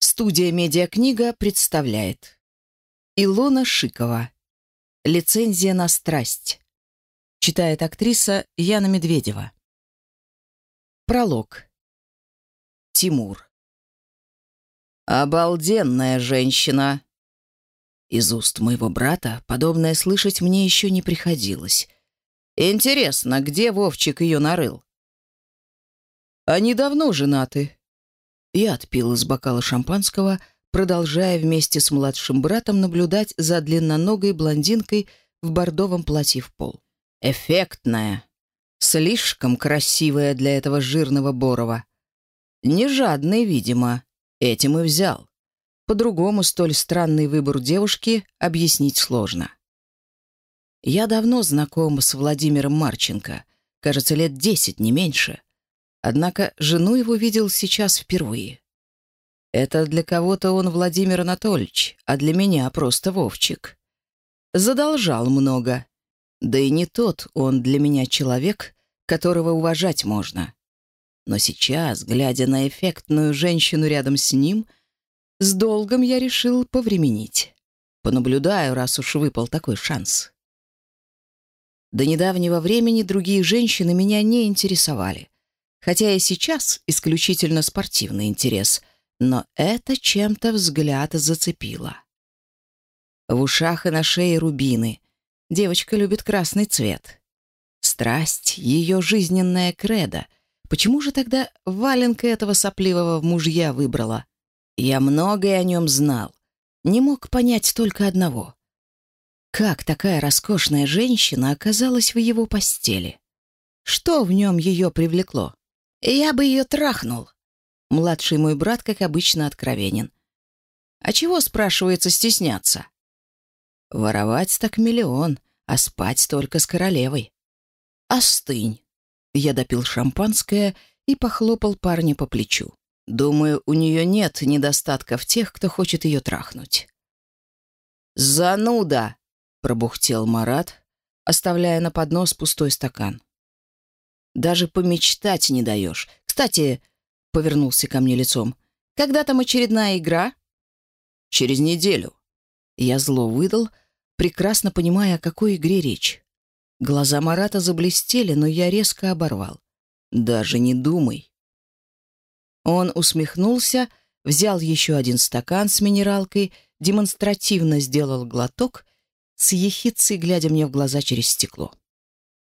Студия «Медиакнига» представляет Илона Шикова «Лицензия на страсть» Читает актриса Яна Медведева Пролог Тимур «Обалденная женщина!» Из уст моего брата подобное слышать мне еще не приходилось. «Интересно, где Вовчик ее нарыл?» «Они давно женаты», Я отпил из бокала шампанского, продолжая вместе с младшим братом наблюдать за длинноногой блондинкой в бордовом платье в пол. Эффектная. Слишком красивая для этого жирного Борова. Не жадный, видимо. Этим и взял. По-другому столь странный выбор девушки объяснить сложно. Я давно знаком с Владимиром Марченко, кажется, лет десять, не меньше. Однако жену его видел сейчас впервые. Это для кого-то он Владимир Анатольевич, а для меня просто Вовчик. Задолжал много. Да и не тот он для меня человек, которого уважать можно. Но сейчас, глядя на эффектную женщину рядом с ним, с долгом я решил повременить. Понаблюдаю, раз уж выпал такой шанс. До недавнего времени другие женщины меня не интересовали — хотя и сейчас исключительно спортивный интерес, но это чем-то взгляд зацепило. В ушах и на шее рубины. Девочка любит красный цвет. Страсть — ее жизненная кредо. Почему же тогда валенка этого сопливого мужья выбрала? Я многое о нем знал. Не мог понять только одного. Как такая роскошная женщина оказалась в его постели? Что в нем ее привлекло? Я бы ее трахнул. Младший мой брат, как обычно, откровенен. А чего, спрашивается, стесняться? Воровать так миллион, а спать только с королевой. Остынь. Я допил шампанское и похлопал парня по плечу. Думаю, у нее нет недостатков тех, кто хочет ее трахнуть. «Зануда!» пробухтел Марат, оставляя на поднос пустой стакан. «Даже помечтать не даешь. Кстати, — повернулся ко мне лицом, — когда там очередная игра?» «Через неделю». Я зло выдал, прекрасно понимая, о какой игре речь. Глаза Марата заблестели, но я резко оборвал. «Даже не думай». Он усмехнулся, взял еще один стакан с минералкой, демонстративно сделал глоток с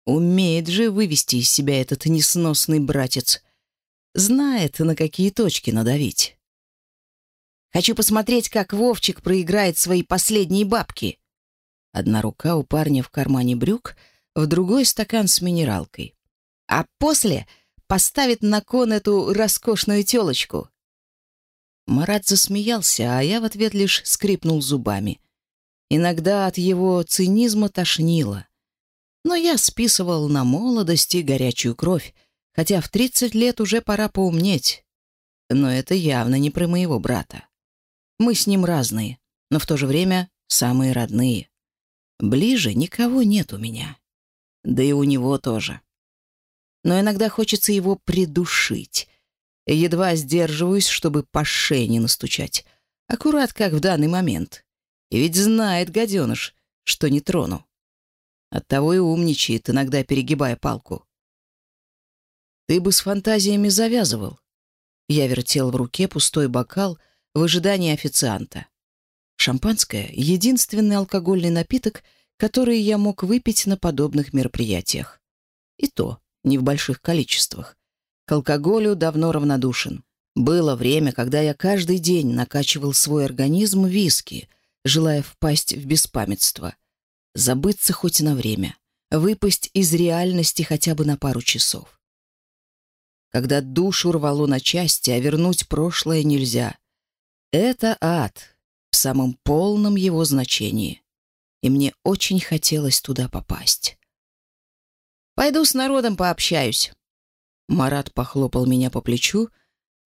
ехицей глядя мне в глаза через стекло. Умеет же вывести из себя этот несносный братец. Знает, на какие точки надавить. Хочу посмотреть, как Вовчик проиграет свои последние бабки. Одна рука у парня в кармане брюк, в другой стакан с минералкой. А после поставит на кон эту роскошную телочку. Марат засмеялся, а я в ответ лишь скрипнул зубами — Иногда от его цинизма тошнило. Но я списывал на молодость и горячую кровь, хотя в 30 лет уже пора поумнеть. Но это явно не про моего брата. Мы с ним разные, но в то же время самые родные. Ближе никого нет у меня. Да и у него тоже. Но иногда хочется его придушить. Едва сдерживаюсь, чтобы по шее не настучать. Аккурат, как в данный момент. И ведь знает, гаденыш, что не трону. Оттого и умничает, иногда перегибая палку. Ты бы с фантазиями завязывал. Я вертел в руке пустой бокал в ожидании официанта. Шампанское — единственный алкогольный напиток, который я мог выпить на подобных мероприятиях. И то не в больших количествах. К алкоголю давно равнодушен. Было время, когда я каждый день накачивал свой организм виски — желая впасть в беспамятство. забыться хоть на время, выпасть из реальности хотя бы на пару часов. Когда душу рвало на части, а вернуть прошлое нельзя. Это ад в самом полном его значении. И мне очень хотелось туда попасть. «Пойду с народом пообщаюсь». Марат похлопал меня по плечу,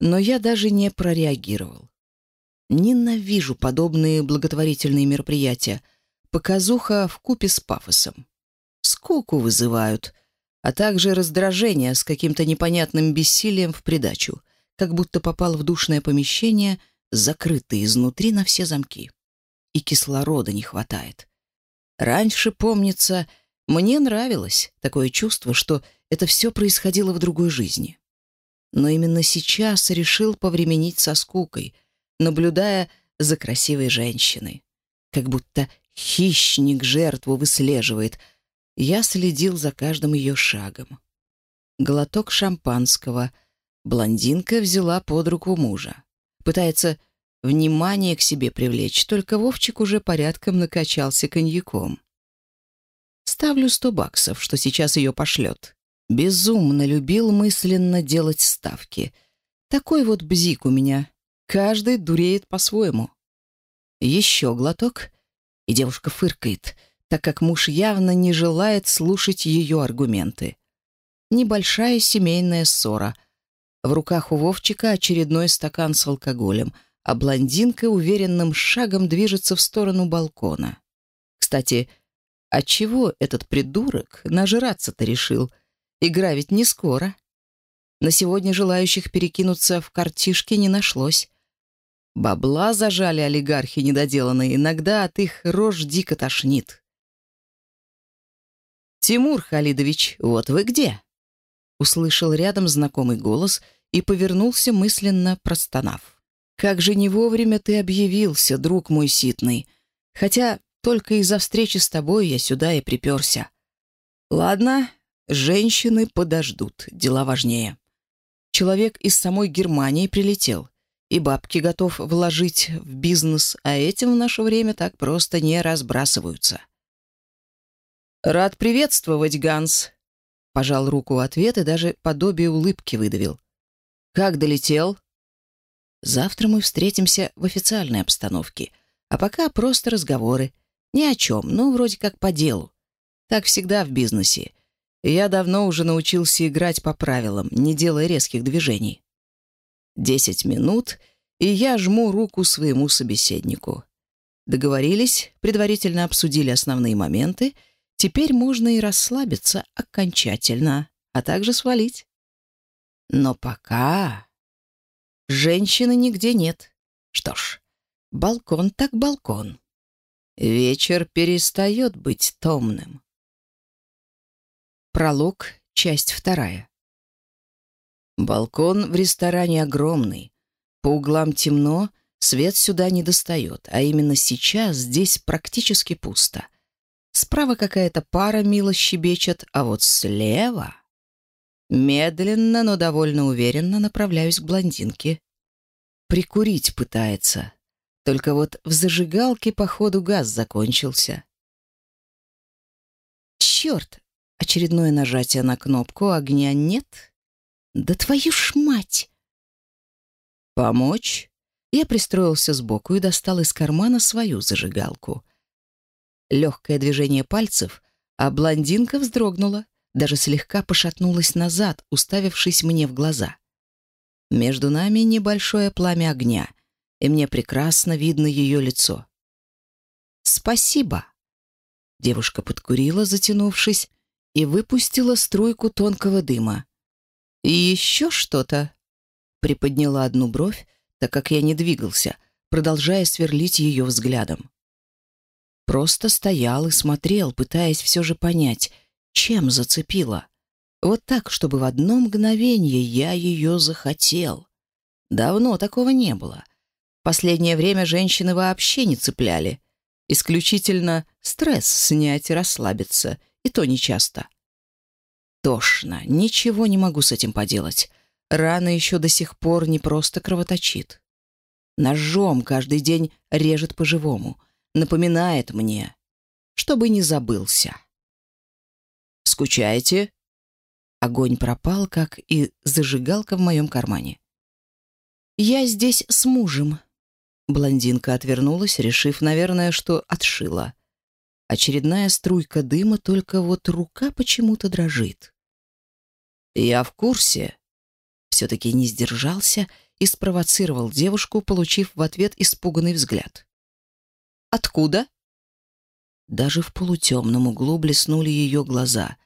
но я даже не прореагировал. Ненавижу подобные благотворительные мероприятия — показуха в купе с пафосом. Скуку вызывают, а также раздражение с каким-то непонятным бессилием в придачу, как будто попал в душное помещение, закрытое изнутри на все замки. И кислорода не хватает. Раньше, помнится, мне нравилось такое чувство, что это все происходило в другой жизни. Но именно сейчас решил повременить со скукой, наблюдая за красивой женщиной, как будто хищник жертву выслеживает. Я следил за каждым ее шагом. Глоток шампанского. Блондинка взяла под руку мужа. Пытается внимание к себе привлечь, только Вовчик уже порядком накачался коньяком. Ставлю сто баксов, что сейчас ее пошлет. Безумно любил мысленно делать ставки. Такой вот бзик у меня. Каждый дуреет по-своему. Еще глоток, и девушка фыркает, так как муж явно не желает слушать ее аргументы. Небольшая семейная ссора. В руках у Вовчика очередной стакан с алкоголем — а блондинка уверенным шагом движется в сторону балкона. Кстати, отчего этот придурок нажраться-то решил? Игра ведь не скоро. На сегодня желающих перекинуться в картишки не нашлось. Бабла зажали олигархи недоделанные, иногда от их рож дико тошнит. «Тимур Халидович, вот вы где?» Услышал рядом знакомый голос и повернулся мысленно, простонав. Как же не вовремя ты объявился, друг мой ситный. Хотя только из-за встречи с тобой я сюда и приперся. Ладно, женщины подождут, дела важнее. Человек из самой Германии прилетел, и бабки готов вложить в бизнес, а этим в наше время так просто не разбрасываются. «Рад приветствовать, Ганс!» Пожал руку в ответ и даже подобие улыбки выдавил. «Как долетел?» «Завтра мы встретимся в официальной обстановке, а пока просто разговоры. Ни о чем, но ну, вроде как по делу. Так всегда в бизнесе. Я давно уже научился играть по правилам, не делая резких движений. Десять минут, и я жму руку своему собеседнику. Договорились, предварительно обсудили основные моменты, теперь можно и расслабиться окончательно, а также свалить. Но пока... Женщины нигде нет. Что ж, балкон так балкон. Вечер перестает быть томным. Пролог, часть вторая. Балкон в ресторане огромный. По углам темно, свет сюда не достает, а именно сейчас здесь практически пусто. Справа какая-то пара мило щебечет, а вот слева... Медленно, но довольно уверенно направляюсь к блондинке. Прикурить пытается. Только вот в зажигалке, походу, газ закончился. Черт! Очередное нажатие на кнопку, огня нет. Да твою ж мать! Помочь? Я пристроился сбоку и достал из кармана свою зажигалку. Легкое движение пальцев, а блондинка вздрогнула даже слегка пошатнулась назад, уставившись мне в глаза. Между нами небольшое пламя огня, и мне прекрасно видно ее лицо. «Спасибо!» Девушка подкурила, затянувшись, и выпустила струйку тонкого дыма. «И еще что-то?» Приподняла одну бровь, так как я не двигался, продолжая сверлить ее взглядом. Просто стоял и смотрел, пытаясь все же понять — чем зацепила? Вот так, чтобы в одно мгновение я ее захотел. Давно такого не было. Последнее время женщины вообще не цепляли. Исключительно стресс снять и расслабиться, и то нечасто. Тошно, ничего не могу с этим поделать. Рана еще до сих пор не просто кровоточит. Ножом каждый день режет по-живому, напоминает мне, чтобы не забылся. Скучаете?» Огонь пропал, как и зажигалка в моем кармане. «Я здесь с мужем». Блондинка отвернулась, решив, наверное, что отшила. Очередная струйка дыма, только вот рука почему-то дрожит. «Я в курсе». Все-таки не сдержался и спровоцировал девушку, получив в ответ испуганный взгляд. «Откуда?» Даже в полутемном углу блеснули ее глаза.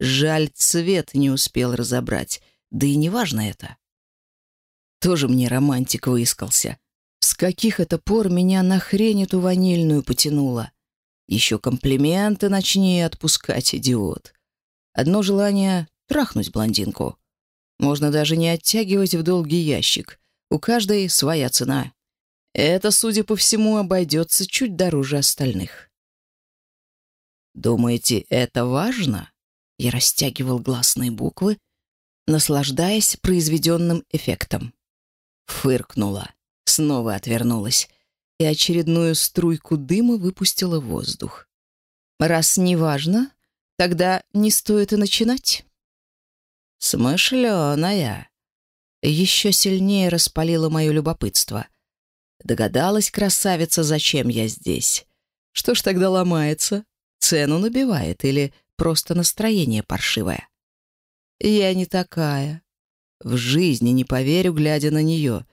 Жаль, цвет не успел разобрать, да и неважно это. Тоже мне романтик выискался. С каких это пор меня на хрень эту ванильную потянуло? Еще комплименты начни отпускать, идиот. Одно желание — трахнуть блондинку. Можно даже не оттягивать в долгий ящик. У каждой своя цена. Это, судя по всему, обойдется чуть дороже остальных. «Думаете, это важно?» Я растягивал гласные буквы, наслаждаясь произведенным эффектом. Фыркнула, снова отвернулась и очередную струйку дыма выпустила в воздух. «Раз не важно, тогда не стоит и начинать». «Смышленая!» Еще сильнее распалило мое любопытство. Догадалась красавица, зачем я здесь. Что ж тогда ломается? Цену набивает или просто настроение паршивое? Я не такая. В жизни не поверю, глядя на нее.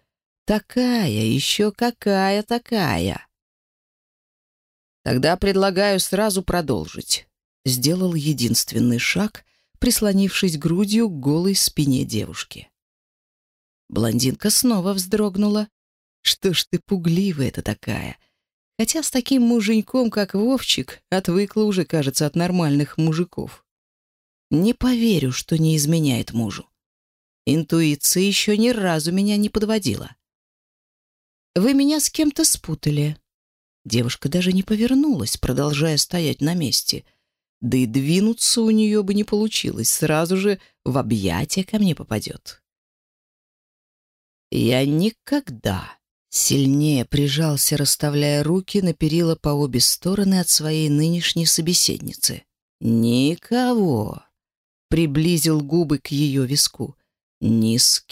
Такая, еще какая такая. Тогда предлагаю сразу продолжить. Сделал единственный шаг, прислонившись грудью к голой спине девушки. Блондинка снова вздрогнула. «Что ж ты пугливая-то такая?» Хотя с таким муженьком, как Вовчик, отвыкла уже, кажется, от нормальных мужиков. Не поверю, что не изменяет мужу. Интуиция еще ни разу меня не подводила. «Вы меня с кем-то спутали». Девушка даже не повернулась, продолжая стоять на месте — Да и двинуться у нее бы не получилось, сразу же в объятия ко мне попадет. Я никогда сильнее прижался, расставляя руки на перила по обе стороны от своей нынешней собеседницы. «Никого!» — приблизил губы к ее виску. «Ни с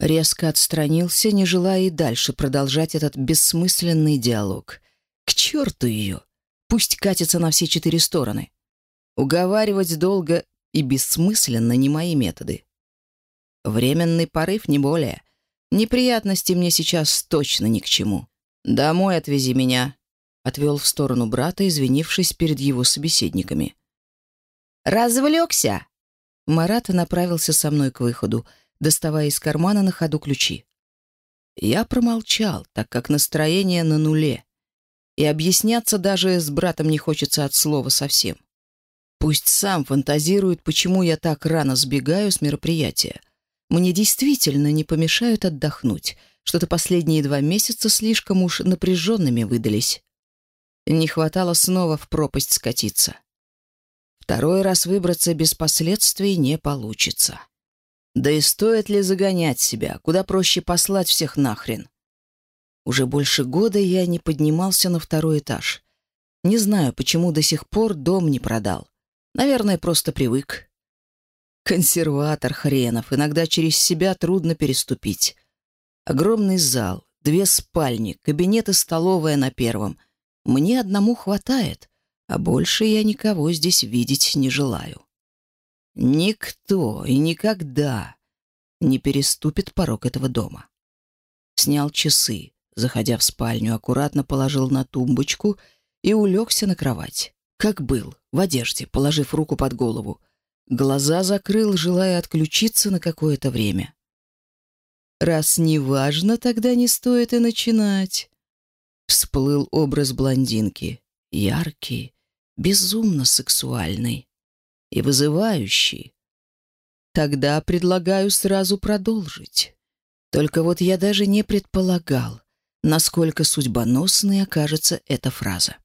кем!» Легкое касание, а блондинка, кажется, даже дышать перестала. «Не путаю». Резко отстранился, не желая и дальше продолжать этот бессмысленный диалог. «К черту ее! Пусть катится на все четыре стороны. Уговаривать долго и бессмысленно не мои методы. Временный порыв, не более. Неприятности мне сейчас точно ни к чему. Домой отвези меня, Отвел в сторону брата, извинившись перед его собеседниками. «Развлекся!» Марат направился со мной к выходу, доставая из кармана на ходу ключи. Я промолчал, так как настроение на нуле. И объясняться даже с братом не хочется от слова совсем. Пусть сам фантазирует, почему я так рано сбегаю с мероприятия. Мне действительно не помешают отдохнуть. Что-то последние два месяца слишком уж напряженными выдались. Не хватало снова в пропасть скатиться. Второй раз выбраться без последствий не получится. Да и стоит ли загонять себя? Куда проще послать всех нахрен. Уже больше года я не поднимался на второй этаж. Не знаю, почему до сих пор дом не продал. Наверное, просто привык. Консерватор хренов. Иногда через себя трудно переступить. Огромный зал, две спальни, кабинет и столовая на первом — мне одному хватает, а больше я никого здесь видеть не желаю. Никто и никогда не переступит порог этого дома. Снял часы, заходя в спальню, аккуратно положил на тумбочку и улегся на кровать. Как был, в одежде, положив руку под голову. Глаза закрыл, желая отключиться на какое-то время. Раз не важно, тогда не стоит и начинать всплыл образ блондинки, яркий, безумно сексуальный и вызывающий. Тогда предлагаю сразу продолжить. Только вот я даже не предполагал, насколько судьбоносной окажется эта фраза.